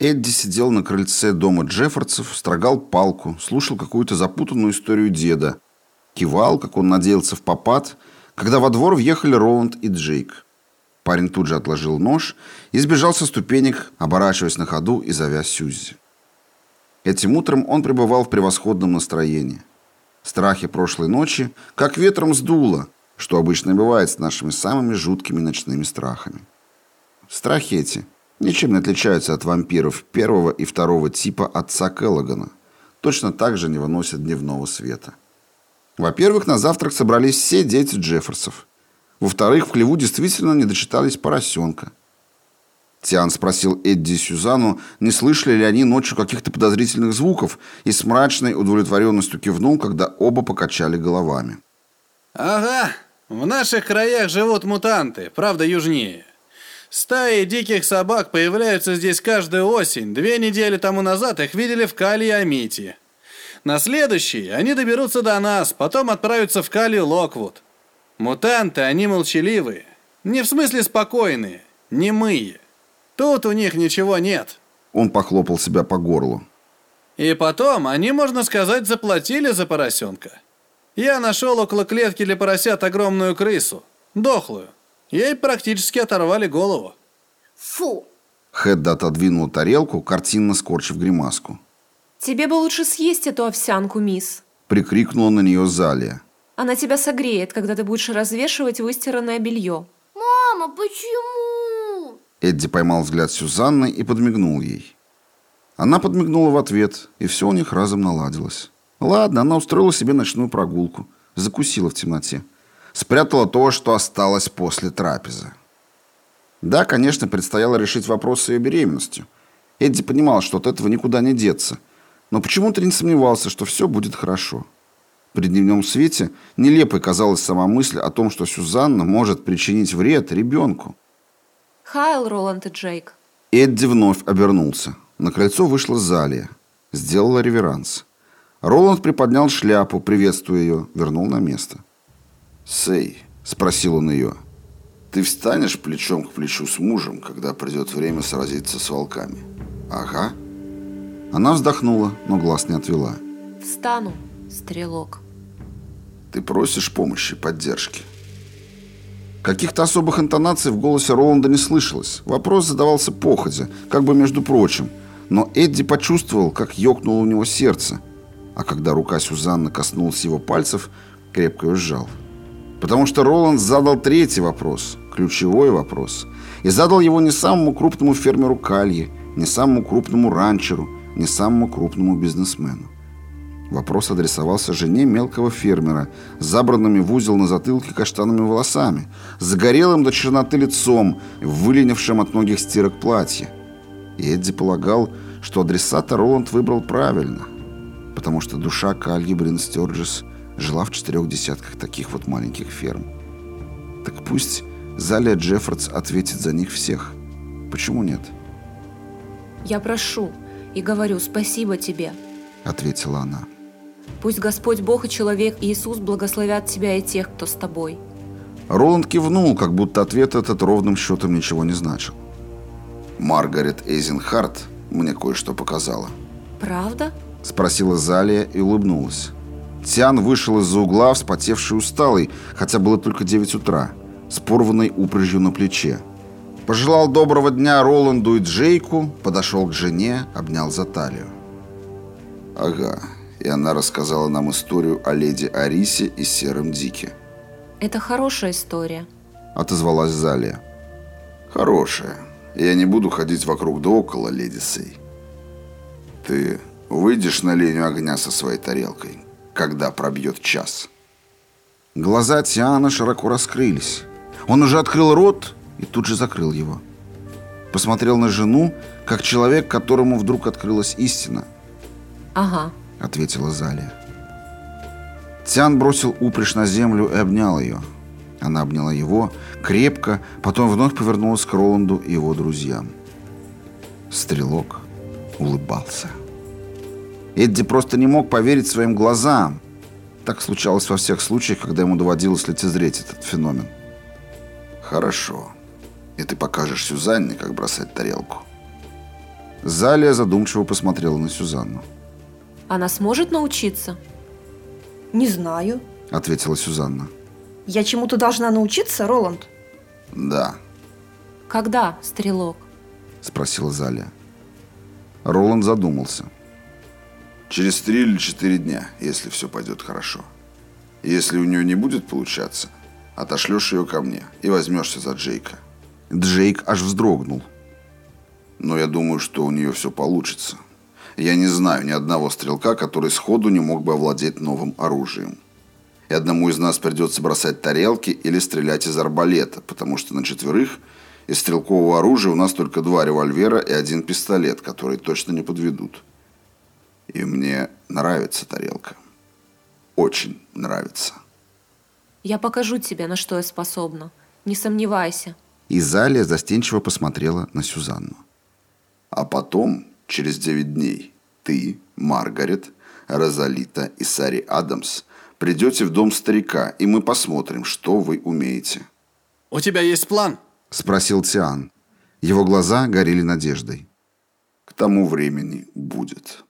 Эдди сидел на крыльце дома Джеффордсов, строгал палку, слушал какую-то запутанную историю деда, кивал, как он надеялся в попад, когда во двор въехали Роланд и Джейк. Парень тут же отложил нож и сбежал со ступенек, оборачиваясь на ходу и зовя Сьюзи. Этим утром он пребывал в превосходном настроении. Страхи прошлой ночи как ветром сдуло, что обычно бывает с нашими самыми жуткими ночными страхами. Страхи эти – ничем не отличаются от вампиров первого и второго типа отца Келлогана. Точно так же не выносят дневного света. Во-первых, на завтрак собрались все дети Джефферсов. Во-вторых, в хлеву действительно не дочитались поросенка. Тиан спросил Эдди и Сюзанну, не слышали ли они ночью каких-то подозрительных звуков, и с мрачной удовлетворенностью кивнул, когда оба покачали головами. «Ага, в наших краях живут мутанты, правда южнее. Стаи диких собак появляются здесь каждую осень. Две недели тому назад их видели в Кали-Амити. На следующий они доберутся до нас, потом отправятся в Кали-Локвуд. Мутанты, они молчаливые. Не в смысле спокойные, немые. Тут у них ничего нет. Он похлопал себя по горлу. И потом, они, можно сказать, заплатили за поросенка. Я нашел около клетки для поросят огромную крысу. Дохлую. Ей практически оторвали голову. Фу. Хедда отодвинула тарелку, картинно скорчив гримаску. Тебе бы лучше съесть эту овсянку, мисс. Прикрикнула на нее Залия. Она тебя согреет, когда ты будешь развешивать выстиранное белье. Мама, почему? Эдди поймал взгляд Сюзанны и подмигнул ей. Она подмигнула в ответ, и все у них разом наладилось. Ладно, она устроила себе ночную прогулку, закусила в темноте спрятала то, что осталось после трапезы. Да, конечно, предстояло решить вопрос с ее беременностью. Эдди понимал, что от этого никуда не деться, но почему-то не сомневался, что все будет хорошо. При дневном свете нелепой казалась сама мысль о том, что Сюзанна может причинить вред ребенку. Хайл, Роланд и Джейк. Эдди вновь обернулся. На крыльцо вышла Залия. Сделала реверанс. Роланд приподнял шляпу, приветствуя ее, вернул на место. «Сэй», — спросил он ее, — «ты встанешь плечом к плечу с мужем, когда придет время сразиться с волками?» «Ага». Она вздохнула, но глаз не отвела. «Встану, стрелок». «Ты просишь помощи, поддержки». Каких-то особых интонаций в голосе Роланда не слышалось. Вопрос задавался походя, как бы между прочим. Но Эдди почувствовал, как ёкнуло у него сердце. А когда рука Сюзанны коснулась его пальцев, крепко ее сжал. Потому что Роланд задал третий вопрос, ключевой вопрос. И задал его не самому крупному фермеру Кальи, не самому крупному ранчеру, не самому крупному бизнесмену. Вопрос адресовался жене мелкого фермера, забранными в узел на затылке каштанными волосами, загорелым до черноты лицом, выленившим от многих стирок платье. И Эдди полагал, что адресата Роланд выбрал правильно, потому что душа Кальи Брин Стерджес жила в четырех десятках таких вот маленьких ферм. Так пусть Залия Джеффордс ответит за них всех. Почему нет? «Я прошу и говорю спасибо тебе», — ответила она. «Пусть Господь Бог и человек Иисус благословят тебя и тех, кто с тобой». Роланд кивнул, как будто ответ этот ровным счетом ничего не значил. «Маргарет Эйзенхарт мне кое-что показала». «Правда?» — спросила Залия и улыбнулась. Тиан вышел из-за угла, вспотевший усталый, хотя было только 9 утра, с порванной упряжью на плече. Пожелал доброго дня Роланду и Джейку, подошел к жене, обнял за талию. Ага, и она рассказала нам историю о леди Арисе и Сером Дике. Это хорошая история. Отозвалась Залия. Хорошая. Я не буду ходить вокруг да около, леди Сей. Ты выйдешь на линию огня со своей тарелкой? Когда пробьет час. Глаза Тиана широко раскрылись. Он уже открыл рот и тут же закрыл его. Посмотрел на жену, как человек, которому вдруг открылась истина. «Ага», — ответила Залия. Тиан бросил упряжь на землю и обнял ее. Она обняла его крепко, потом вновь повернулась к Роланду и его друзьям. Стрелок улыбался. Эдди просто не мог поверить своим глазам. Так случалось во всех случаях, когда ему доводилось лицезреть этот феномен. «Хорошо. И ты покажешь Сюзанне, как бросать тарелку». Залия задумчиво посмотрела на Сюзанну. Она сможет научиться? Не знаю. Ответила Сюзанна. Я чему-то должна научиться, Роланд? Да, Когда, стрелок? спросила Залия. Роланд задумался. Через три или четыре дня, если все пойдет хорошо. Если у нее не будет получаться, отошлешь ее ко мне и возьмешься за Джейка. Джейк аж вздрогнул. Но я думаю, что у нее все получится. Я не знаю ни одного стрелка, который сходу не мог бы овладеть новым оружием. И одному из нас придется бросать тарелки или стрелять из арбалета, потому что на четверых из стрелкового оружия у нас только два револьвера и один пистолет, которые точно не подведут. И мне нравится тарелка. Очень нравится. Я покажу тебе, на что я способна. Не сомневайся. И Залия застенчиво посмотрела на Сюзанну. А потом, через 9 дней, ты, Маргарет, Розалита и Сари Адамс придете в дом старика, и мы посмотрим, что вы умеете. У тебя есть план? Спросил Тиан. Его глаза горели надеждой. К тому времени будет.